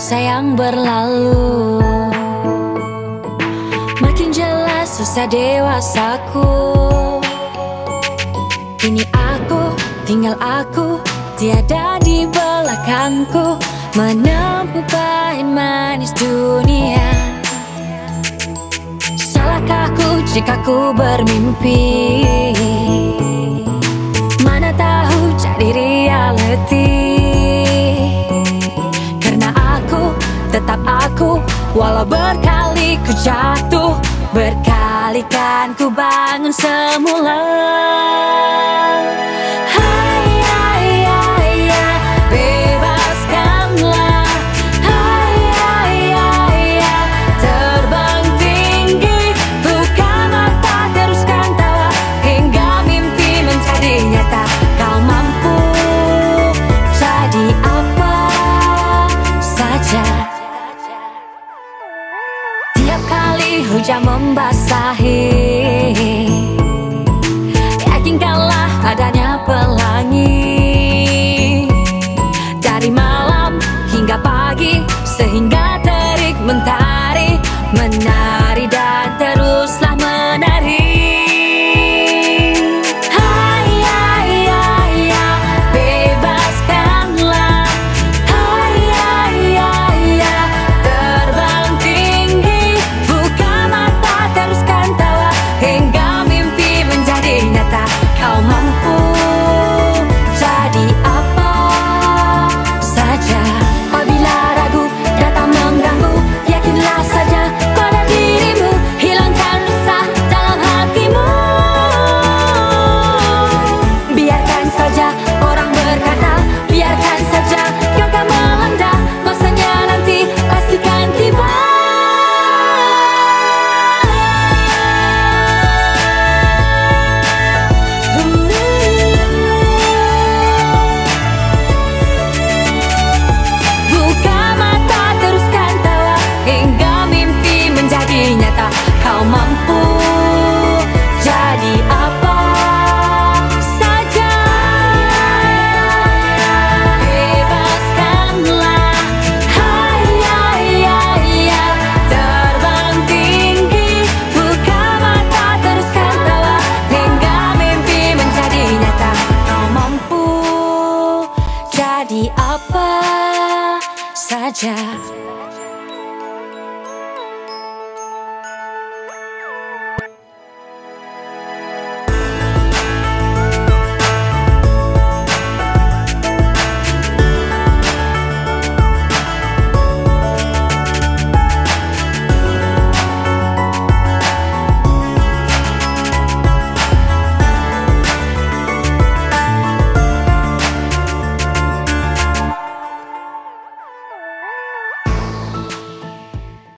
masa yang berlalu. Makin jelas susah dewasaku. Kini aku, tinggal aku Tiada di belakangku. Menempuh pahit manis dunia. Salahkah ku jika ku bermimpi Walau berkali ku jatuh Berkali kan ku bangun semula hujan membasahi. Yakinkanlah adanya pelangi. Dari malam hingga pagi Sehingga terik mentari yeah.